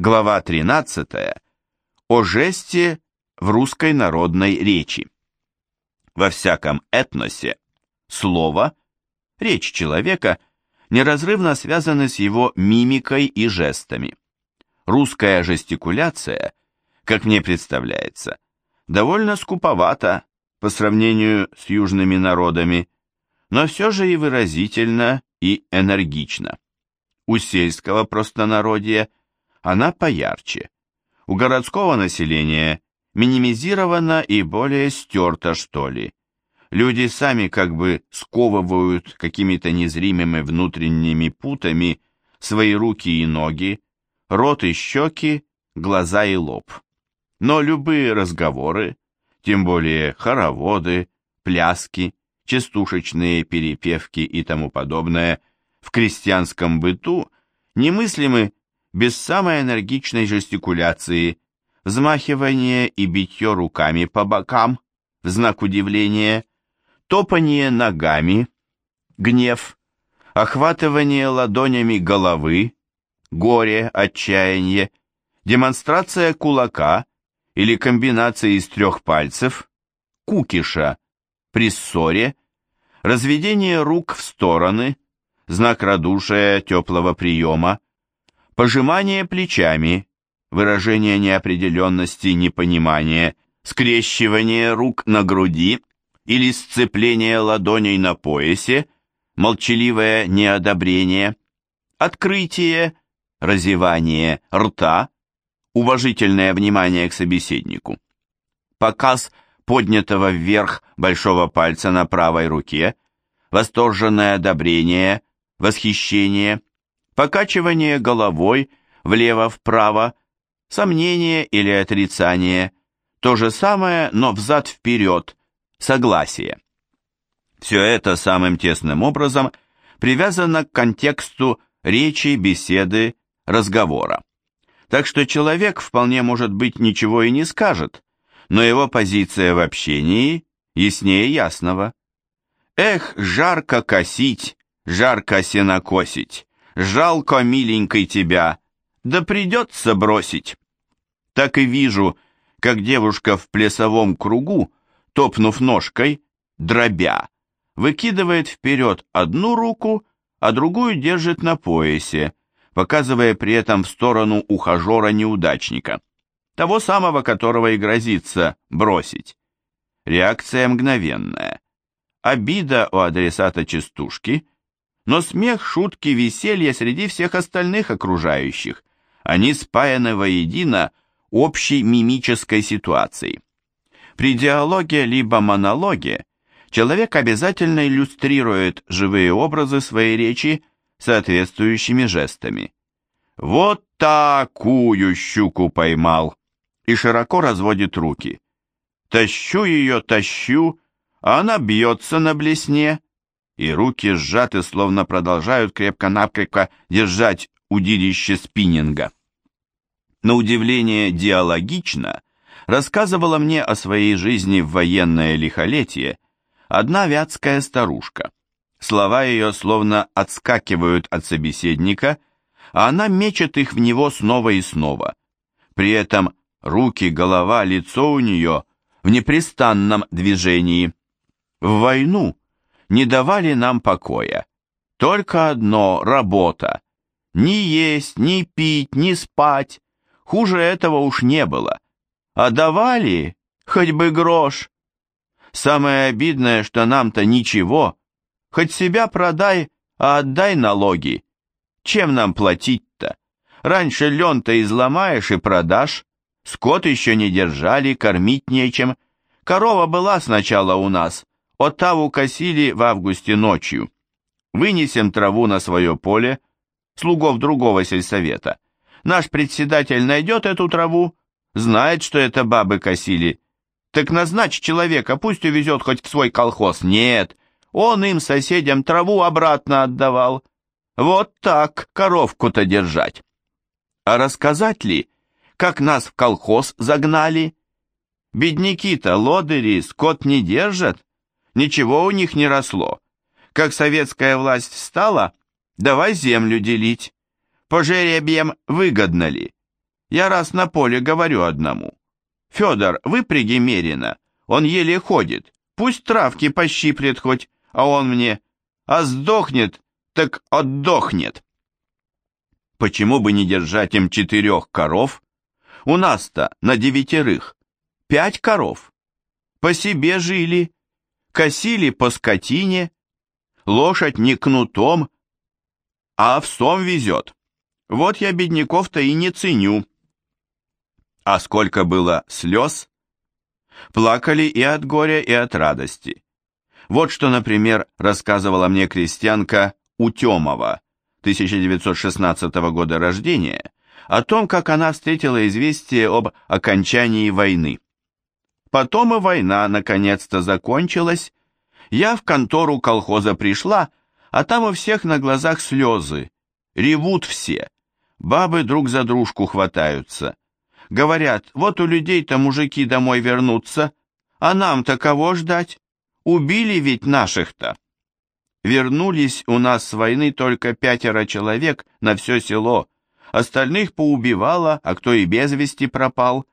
Глава 13. О жесте в русской народной речи. Во всяком этносе слово, речь человека, неразрывно связаны с его мимикой и жестами. Русская жестикуляция, как мне представляется, довольно скуповата по сравнению с южными народами, но все же и выразительно, и энергично. У сельского простонародья она поярче. У городского населения минимизирована и более стерта, что ли. Люди сами как бы сковывают какими-то незримыми внутренними путами свои руки и ноги, рот и щеки, глаза и лоб. Но любые разговоры, тем более хороводы, пляски, частушечные перепевки и тому подобное в крестьянском быту немыслимы без самой энергичной жестикуляции, взмахивание и битье руками по бокам в знак удивления, топание ногами, гнев, охватывание ладонями головы, горе, отчаяние, демонстрация кулака или комбинация из трех пальцев, кукиша, при ссоре, разведение рук в стороны, знак радушия, теплого приема, пожимание плечами, выражение неопределенности, непонимания, скрещивание рук на груди или сцепление ладоней на поясе, молчаливое неодобрение, открытие, разевание рта, уважительное внимание к собеседнику, показ поднятого вверх большого пальца на правой руке, восторженное одобрение, восхищение, покачивание головой влево-вправо, сомнение или отрицание, то же самое, но взад-вперед, согласие. Все это самым тесным образом привязано к контексту речи, беседы, разговора. Так что человек вполне может быть ничего и не скажет, но его позиция в общении яснее ясного. Эх, жарко косить, жарко сенокосить, жалко, миленькой тебя, да придется бросить. Так и вижу, как девушка в плясовом кругу, топнув ножкой, дробя, выкидывает вперед одну руку, а другую держит на поясе, показывая при этом в сторону ухажера-неудачника того самого, которого и грозится бросить. Реакция мгновенная. Обида у адресата частушки, но смех, шутки, веселье среди всех остальных окружающих. Они спаяны воедино общей мимической ситуацией. При диалоге либо монологе человек обязательно иллюстрирует живые образы своей речи соответствующими жестами. «Вот такую щуку поймал!» и широко разводит руки. Тащу ее, тащу, а она бьется на блесне, и руки сжаты, словно продолжают крепко-накрепко держать удилище спиннинга. На удивление диалогично рассказывала мне о своей жизни в военное лихолетие одна вятская старушка. Слова ее словно отскакивают от собеседника, а она мечет их в него снова и снова. При этом руки, голова, лицо у нее в непрестанном движении. В войну не давали нам покоя. Только одно — работа. Ни есть, ни пить, ни спать. Хуже этого уж не было. А давали хоть бы грош. Самое обидное, что нам-то ничего. Хоть себя продай, а отдай налоги. Чем нам платить-то? Раньше лен-то изломаешь и продашь, Скот еще не держали, кормить нечем. Корова была сначала у нас, оттаву косили в августе ночью. Вынесем траву на свое поле, слугов другого сельсовета. Наш председатель найдет эту траву, знает, что это бабы косили. Так назначь человека, пусть увезет хоть в свой колхоз. Нет, он им, соседям, траву обратно отдавал. Вот так коровку-то держать. А рассказать ли, как нас в колхоз загнали. Бедняки-то, лодыри, скот не держат, ничего у них не росло. Как советская власть встала, давай землю делить. По жеребьям выгодно ли? Я раз на поле говорю одному. Федор, выпряги Мерина, он еле ходит, пусть травки пощиплет хоть, а он мне, а сдохнет, так отдохнет. Почему бы не держать им четырех коров? У нас-то на девятерых пять коров. По себе жили, косили по скотине, лошадь не кнутом, а овсом везет. Вот я бедняков-то и не ценю. А сколько было слез? Плакали и от горя, и от радости. Вот что, например, рассказывала мне крестьянка Утемова, 1916 года рождения, о том, как она встретила известие об окончании войны. Потом и война наконец-то закончилась. Я в контору колхоза пришла, а там у всех на глазах слезы. Ревут все. Бабы друг за дружку хватаются. Говорят, вот у людей-то мужики домой вернутся, а нам-то кого ждать? Убили ведь наших-то. Вернулись у нас с войны только пятеро человек на все село. Остальных поубивало, а кто и без вести пропал.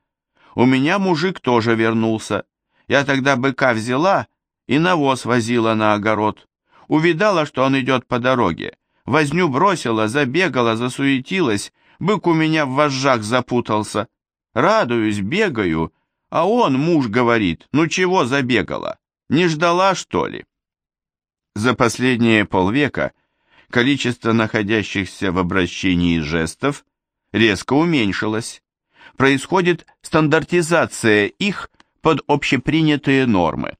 У меня мужик тоже вернулся. Я тогда быка взяла и навоз возила на огород. Увидала, что он идет по дороге. Возню бросила, забегала, засуетилась. Бык у меня в вожжах запутался. Радуюсь, бегаю, а он, муж, говорит, ну чего забегала? Не ждала, что ли? За последние полвека количество находящихся в обращении жестов резко уменьшилось. Происходит стандартизация их под общепринятые нормы.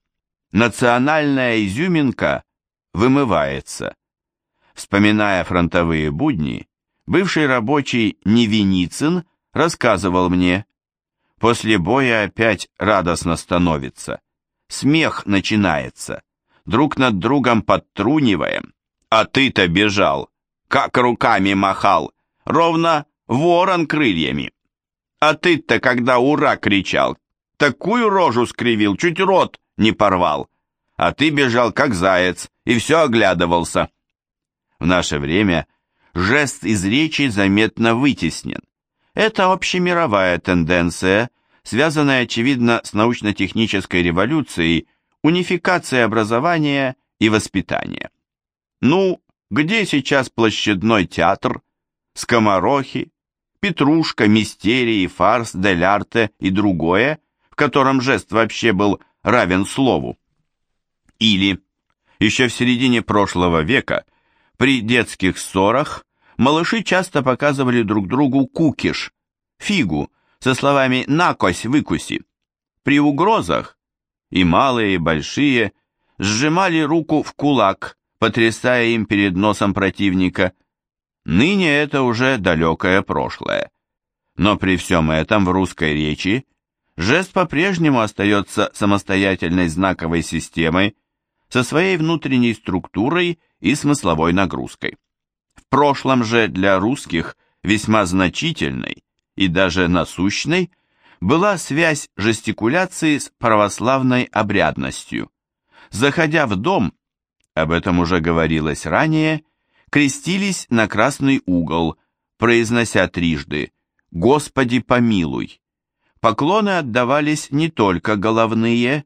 Национальная изюминка вымывается. Вспоминая фронтовые будни, бывший рабочий Невиницын – рассказывал мне. После боя опять радостно становится. Смех начинается. Друг над другом подтруниваем. А ты-то бежал. Как руками махал. Ровно ворон крыльями. А ты-то, когда ура кричал, такую рожу скривил, чуть рот не порвал. А ты бежал, как заяц, и все оглядывался. В наше время жест из речи заметно вытеснен. Это общемировая тенденция, связанная, очевидно, с научно-технической революцией, унификацией образования и воспитания. Ну, где сейчас площадной театр, скоморохи, петрушка, мистерии, фарс, дель и другое, в котором жест вообще был равен слову? Или, еще в середине прошлого века, при детских ссорах малыши часто показывали друг другу кукиш, фигу, со словами «накось, выкуси». При угрозах, и малые, и большие, сжимали руку в кулак, потрясая им перед носом противника. Ныне это уже далекое прошлое. Но при всем этом в русской речи жест по-прежнему остается самостоятельной знаковой системой со своей внутренней структурой и смысловой нагрузкой. В прошлом же для русских весьма значительной и даже насущной была связь жестикуляции с православной обрядностью. Заходя в дом, об этом уже говорилось ранее, крестились на красный угол, произнося трижды «Господи помилуй». Поклоны отдавались не только головные,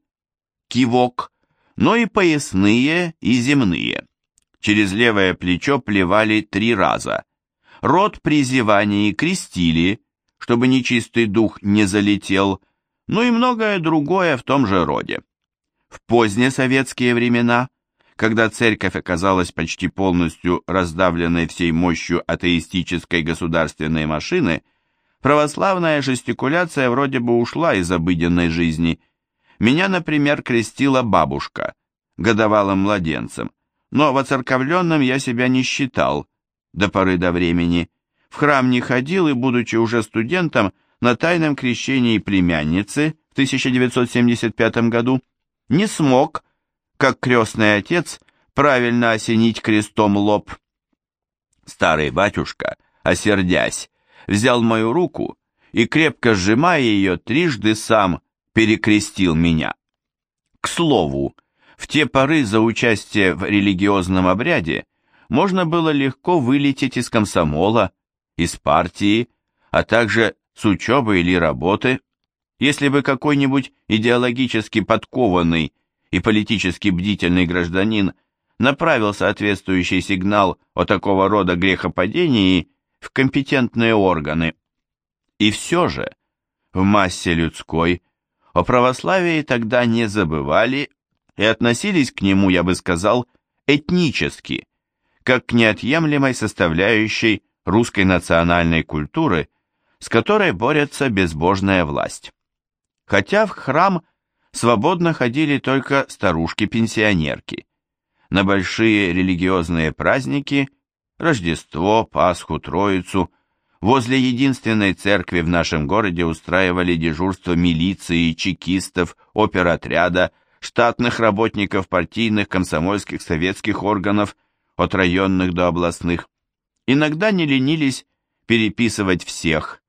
кивок, но и поясные и земные. Через левое плечо плевали три раза. Рот при зевании крестили, чтобы нечистый дух не залетел, ну и многое другое в том же роде. В поздние советские времена, когда церковь оказалась почти полностью раздавленной всей мощью атеистической государственной машины, православная жестикуляция вроде бы ушла из обыденной жизни. Меня, например, крестила бабушка, годовалым младенцем, но воцерковленным я себя не считал до поры до времени. В храм не ходил и, будучи уже студентом, на тайном крещении племянницы в 1975 году не смог, как крестный отец, правильно осенить крестом лоб. Старый батюшка, осердясь, взял мою руку и, крепко сжимая ее, трижды сам перекрестил меня. К слову, в те поры за участие в религиозном обряде можно было легко вылететь из комсомола, из партии, а также с учебы или работы, если бы какой-нибудь идеологически подкованный и политически бдительный гражданин направил соответствующий сигнал о такого рода грехопадении в компетентные органы. И все же, в массе людской, о православии тогда не забывали и относились к нему, я бы сказал, этнически, как к неотъемлемой составляющей русской национальной культуры, с которой борется безбожная власть. Хотя в храм свободно ходили только старушки-пенсионерки. На большие религиозные праздники – Рождество, Пасху, Троицу – возле единственной церкви в нашем городе устраивали дежурство милиции, чекистов, оперотряда, штатных работников партийных, комсомольских, советских органов, от районных до областных. Иногда не ленились переписывать всех,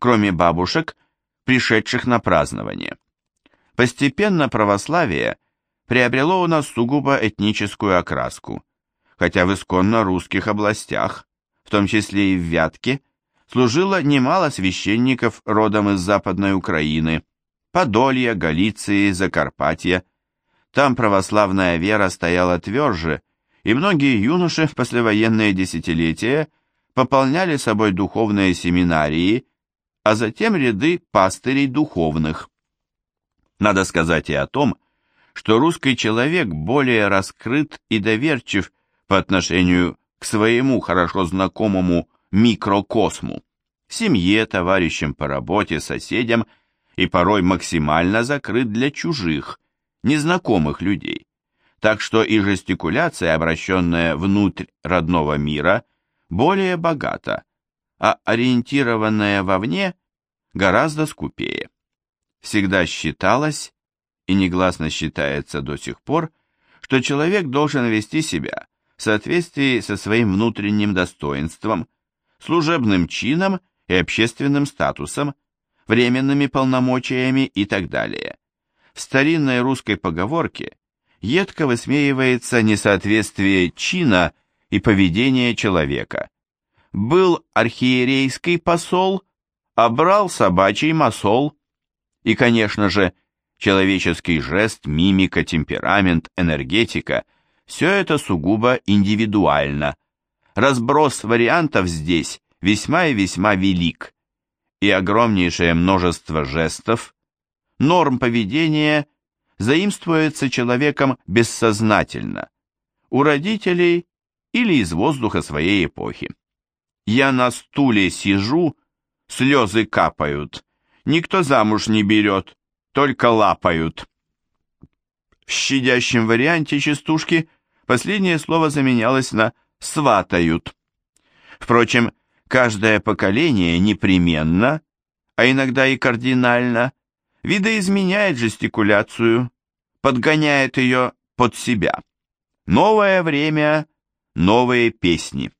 кроме бабушек, пришедших на празднование. Постепенно православие приобрело у нас сугубо этническую окраску, хотя в исконно русских областях, в том числе и в Вятке, служило немало священников родом из Западной Украины, Подолья, Галиции, Закарпатья. Там православная вера стояла тверже, и многие юноши в послевоенные десятилетия пополняли собой духовные семинарии, а затем ряды пастырей духовных. Надо сказать и о том, что русский человек более раскрыт и доверчив по отношению к своему хорошо знакомому микрокосму, семье, товарищам по работе, соседям и порой максимально закрыт для чужих, незнакомых людей. Так что и жестикуляция, обращенная внутрь родного мира, более богата, а ориентированная вовне гораздо скупее всегда считалось, и негласно считается до сих пор, что человек должен вести себя в соответствии со своим внутренним достоинством, служебным чином и общественным статусом, временными полномочиями и так далее. В старинной русской поговорке едко высмеивается несоответствие чина и поведения человека. Был архиерейский посол, а брал собачий масол. И, конечно же, человеческий жест, мимика, темперамент, энергетика – все это сугубо индивидуально. Разброс вариантов здесь весьма и весьма велик, и огромнейшее множество жестов, норм поведения заимствуется человеком бессознательно, у родителей или из воздуха своей эпохи. Я на стуле сижу, слезы капают, Никто замуж не берет, только лапают. В щадящем варианте частушки последнее слово заменялось на «сватают». Впрочем, каждое поколение непременно, а иногда и кардинально, видоизменяет жестикуляцию, подгоняет ее под себя. Новое время, новые песни.